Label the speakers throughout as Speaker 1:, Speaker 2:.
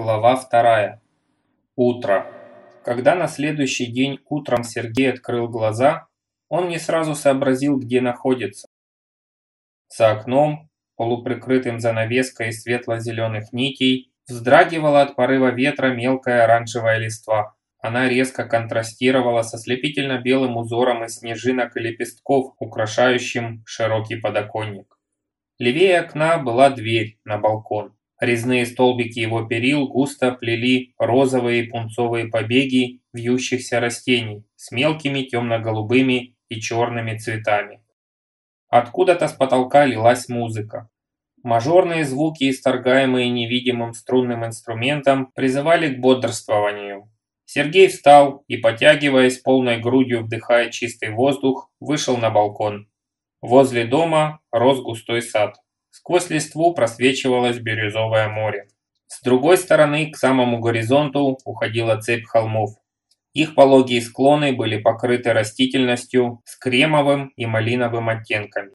Speaker 1: Глава вторая. Утро. Когда на следующий день утром Сергей открыл глаза, он не сразу сообразил, где находится. За окном, полуприкрытым занавеской из светло-зеленых нитей, вздрагивала от порыва ветра мелкая оранжевая листва. Она резко контрастировала со слепительно-белым узором из снежинок и лепестков, украшающим широкий подоконник. Левее окна была дверь на балкон. Резные столбики его перил густо плели розовые и пунцовые побеги вьющихся растений с мелкими темно-голубыми и черными цветами. Откуда-то с потолка лилась музыка. Мажорные звуки, исторгаемые невидимым струнным инструментом, призывали к бодрствованию. Сергей встал и, потягиваясь полной грудью, вдыхая чистый воздух, вышел на балкон. Возле дома рос густой сад. Сквозь листву просвечивалось бирюзовое море. С другой стороны, к самому горизонту, уходила цепь холмов. Их пологие склоны были покрыты растительностью с кремовым и малиновым оттенками.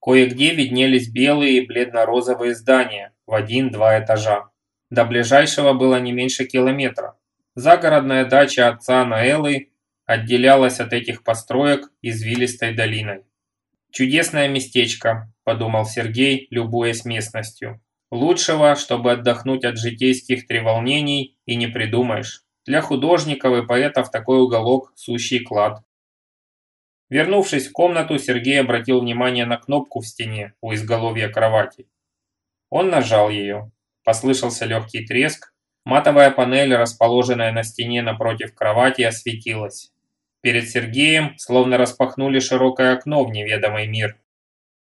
Speaker 1: Кое-где виднелись белые и бледно-розовые здания в один-два этажа. До ближайшего было не меньше километра. Загородная дача отца Наэлы отделялась от этих построек извилистой долиной. «Чудесное местечко», – подумал Сергей, любуясь местностью. «Лучшего, чтобы отдохнуть от житейских треволнений, и не придумаешь. Для художников и поэтов такой уголок – сущий клад». Вернувшись в комнату, Сергей обратил внимание на кнопку в стене у изголовья кровати. Он нажал ее. Послышался легкий треск. Матовая панель, расположенная на стене напротив кровати, осветилась. Перед Сергеем словно распахнули широкое окно в неведомый мир.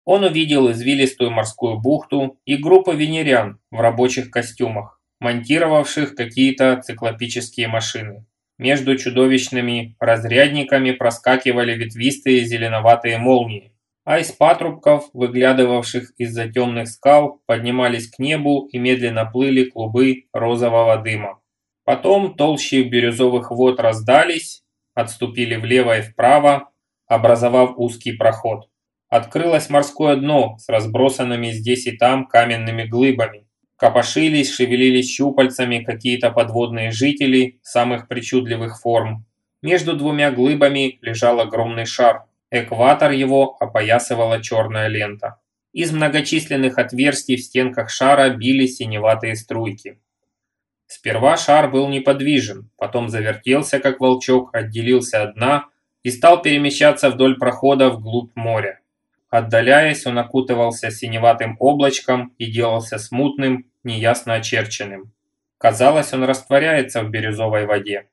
Speaker 1: Он увидел извилистую морскую бухту и группу венерян в рабочих костюмах, монтировавших какие-то циклопические машины. Между чудовищными разрядниками проскакивали ветвистые зеленоватые молнии, а из патрубков, выглядывавших из-за темных скал, поднимались к небу и медленно плыли клубы розового дыма. Потом толщи бирюзовых вод раздались, отступили влево и вправо, образовав узкий проход. Открылось морское дно с разбросанными здесь и там каменными глыбами. Копошились, шевелились щупальцами какие-то подводные жители самых причудливых форм. Между двумя глыбами лежал огромный шар. Экватор его опоясывала черная лента. Из многочисленных отверстий в стенках шара били синеватые струйки. Сперва шар был неподвижен, потом завертелся, как волчок, отделился от дна и стал перемещаться вдоль прохода вглубь моря. Отдаляясь, он окутывался синеватым облачком и делался смутным, неясно очерченным. Казалось, он растворяется в бирюзовой воде.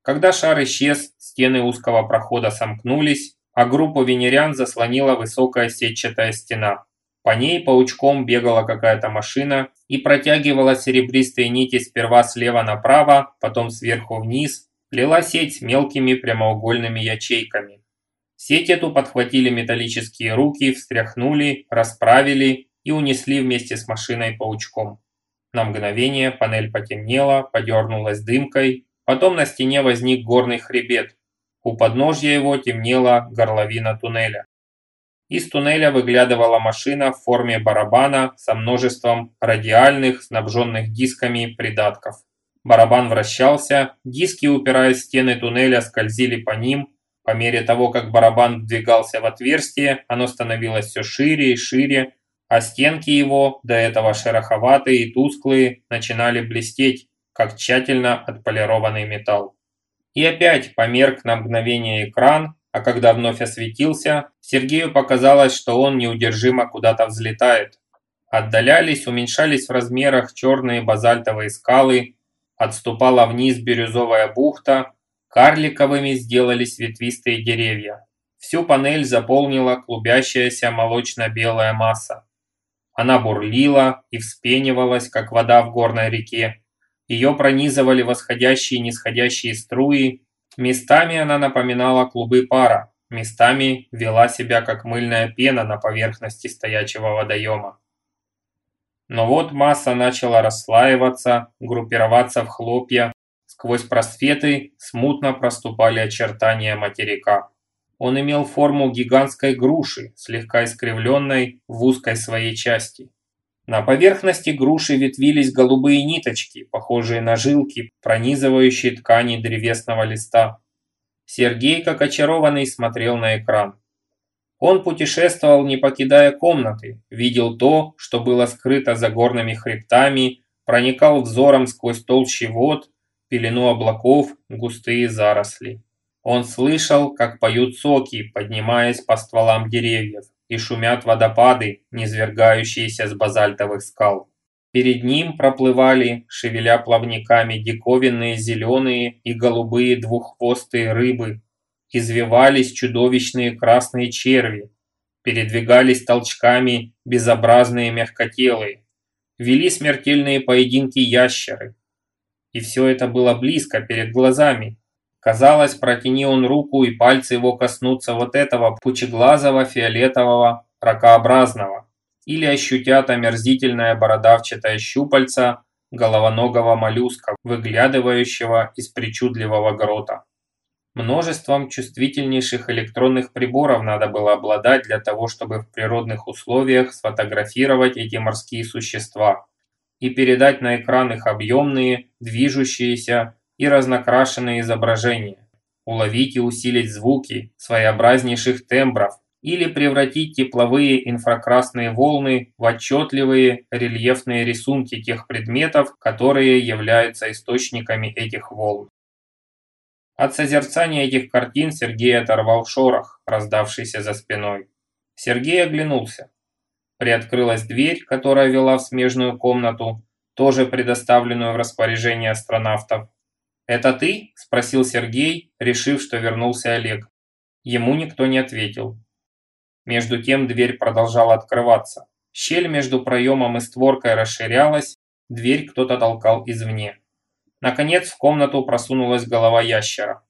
Speaker 1: Когда шар исчез, стены узкого прохода сомкнулись, а группу венерян заслонила высокая сетчатая стена. По ней паучком бегала какая-то машина и протягивала серебристые нити сперва слева направо, потом сверху вниз, плела сеть мелкими прямоугольными ячейками. Сеть эту подхватили металлические руки, встряхнули, расправили и унесли вместе с машиной паучком. На мгновение панель потемнела, подернулась дымкой, потом на стене возник горный хребет. У подножья его темнела горловина туннеля. Из туннеля выглядывала машина в форме барабана со множеством радиальных, снабженных дисками придатков. Барабан вращался, диски, упираясь в стены туннеля, скользили по ним. По мере того, как барабан вдвигался в отверстие, оно становилось все шире и шире, а стенки его, до этого шероховатые и тусклые, начинали блестеть, как тщательно отполированный металл. И опять померк на мгновение экран, а когда вновь осветился, Сергею показалось, что он неудержимо куда-то взлетает. Отдалялись, уменьшались в размерах черные базальтовые скалы, отступала вниз бирюзовая бухта, карликовыми сделались ветвистые деревья. Всю панель заполнила клубящаяся молочно-белая масса. Она бурлила и вспенивалась, как вода в горной реке. Ее пронизывали восходящие и нисходящие струи, Местами она напоминала клубы пара, местами вела себя как мыльная пена на поверхности стоячего водоема. Но вот масса начала расслаиваться, группироваться в хлопья, сквозь просветы смутно проступали очертания материка. Он имел форму гигантской груши, слегка искривленной в узкой своей части. На поверхности груши ветвились голубые ниточки, похожие на жилки, пронизывающие ткани древесного листа. Сергей, как очарованный, смотрел на экран. Он путешествовал, не покидая комнаты, видел то, что было скрыто за горными хребтами, проникал взором сквозь толщи вод, пелену облаков, густые заросли. Он слышал, как поют соки, поднимаясь по стволам деревьев и шумят водопады, низвергающиеся с базальтовых скал. Перед ним проплывали, шевеля плавниками, диковинные зеленые и голубые двуххвостые рыбы. Извивались чудовищные красные черви. Передвигались толчками безобразные мягкотелые. Вели смертельные поединки ящеры. И все это было близко, перед глазами, Казалось, протяни он руку, и пальцы его коснутся вот этого пучеглазого фиолетового ракообразного, или ощутят омерзительное бородавчатое щупальца головоногого моллюска, выглядывающего из причудливого грота. Множеством чувствительнейших электронных приборов надо было обладать для того, чтобы в природных условиях сфотографировать эти морские существа и передать на экран их объемные, движущиеся, и разнокрашенные изображения, уловить и усилить звуки своеобразнейших тембров или превратить тепловые инфракрасные волны в отчетливые рельефные рисунки тех предметов, которые являются источниками этих волн. От созерцания этих картин Сергей оторвал шорох, раздавшийся за спиной. Сергей оглянулся. Приоткрылась дверь, которая вела в смежную комнату, тоже предоставленную в распоряжение астронавтов, «Это ты?» – спросил Сергей, решив, что вернулся Олег. Ему никто не ответил. Между тем дверь продолжала открываться. Щель между проемом и створкой расширялась, дверь кто-то толкал извне. Наконец в комнату просунулась голова ящера.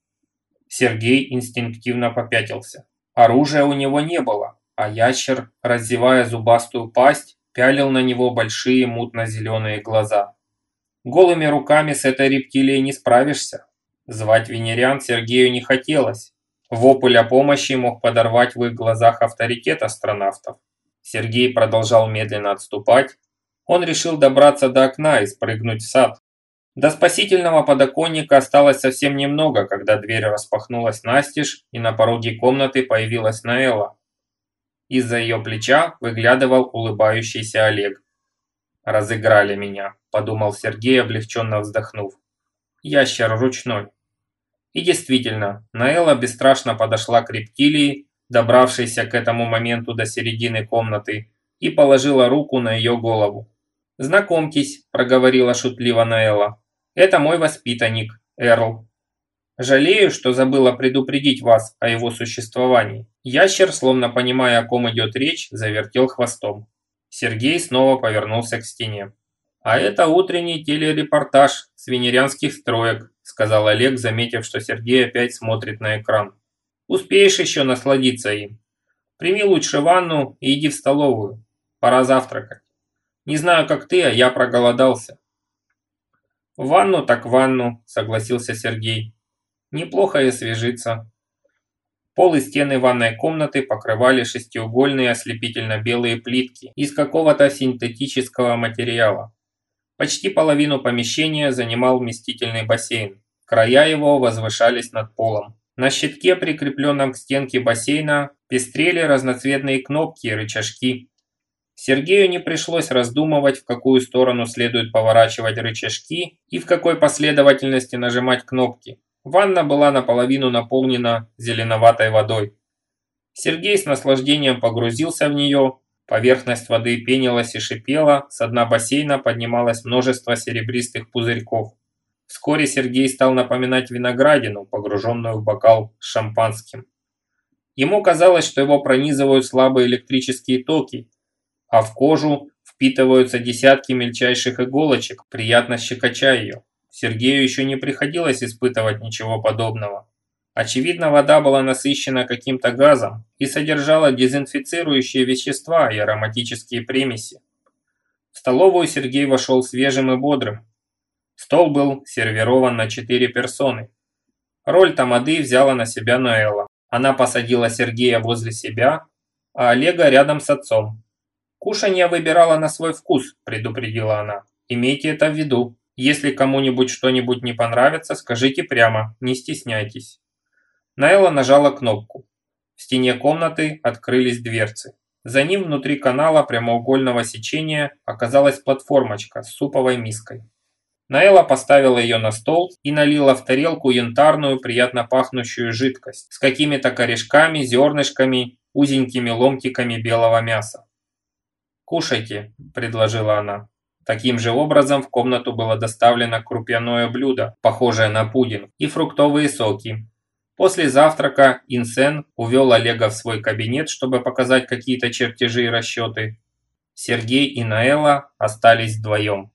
Speaker 1: Сергей инстинктивно попятился. Оружия у него не было, а ящер, раззевая зубастую пасть, пялил на него большие мутно-зеленые глаза. Голыми руками с этой рептилией не справишься. Звать венериан Сергею не хотелось. Вопль о помощи мог подорвать в их глазах авторитет астронавтов. Сергей продолжал медленно отступать. Он решил добраться до окна и спрыгнуть в сад. До спасительного подоконника осталось совсем немного, когда дверь распахнулась настежь, и на пороге комнаты появилась Наэла. Из-за ее плеча выглядывал улыбающийся Олег. «Разыграли меня», – подумал Сергей, облегченно вздохнув. «Ящер ручной». И действительно, Наэла бесстрашно подошла к рептилии, добравшейся к этому моменту до середины комнаты, и положила руку на ее голову. «Знакомьтесь», – проговорила шутливо Наэла. «Это мой воспитанник, Эрл. Жалею, что забыла предупредить вас о его существовании». Ящер, словно понимая, о ком идет речь, завертел хвостом. Сергей снова повернулся к стене. «А это утренний телерепортаж с венерианских строек», сказал Олег, заметив, что Сергей опять смотрит на экран. «Успеешь еще насладиться им. Прими лучше ванну и иди в столовую. Пора завтракать. Не знаю, как ты, а я проголодался». «В ванну так ванну», согласился Сергей. «Неплохо и освежиться. Пол и стены ванной комнаты покрывали шестиугольные ослепительно-белые плитки из какого-то синтетического материала. Почти половину помещения занимал вместительный бассейн. Края его возвышались над полом. На щитке, прикрепленном к стенке бассейна, пестрели разноцветные кнопки и рычажки. Сергею не пришлось раздумывать, в какую сторону следует поворачивать рычажки и в какой последовательности нажимать кнопки. Ванна была наполовину наполнена зеленоватой водой. Сергей с наслаждением погрузился в нее. Поверхность воды пенилась и шипела, с дна бассейна поднималось множество серебристых пузырьков. Вскоре Сергей стал напоминать виноградину, погруженную в бокал с шампанским. Ему казалось, что его пронизывают слабые электрические токи, а в кожу впитываются десятки мельчайших иголочек, приятно щекоча ее. Сергею еще не приходилось испытывать ничего подобного. Очевидно, вода была насыщена каким-то газом и содержала дезинфицирующие вещества и ароматические примеси. В столовую Сергей вошел свежим и бодрым. Стол был сервирован на четыре персоны. Роль тамады взяла на себя Ноэла. Она посадила Сергея возле себя, а Олега рядом с отцом. «Кушанье выбирала на свой вкус», – предупредила она. «Имейте это в виду. Если кому-нибудь что-нибудь не понравится, скажите прямо, не стесняйтесь». Найла нажала кнопку. В стене комнаты открылись дверцы. За ним внутри канала прямоугольного сечения оказалась платформочка с суповой миской. Наэла поставила ее на стол и налила в тарелку янтарную, приятно пахнущую жидкость с какими-то корешками, зернышками, узенькими ломтиками белого мяса. «Кушайте», – предложила она. Таким же образом в комнату было доставлено крупяное блюдо, похожее на пудинг, и фруктовые соки. После завтрака Инсен увел Олега в свой кабинет, чтобы показать какие-то чертежи и расчеты. Сергей и Наэла остались вдвоем.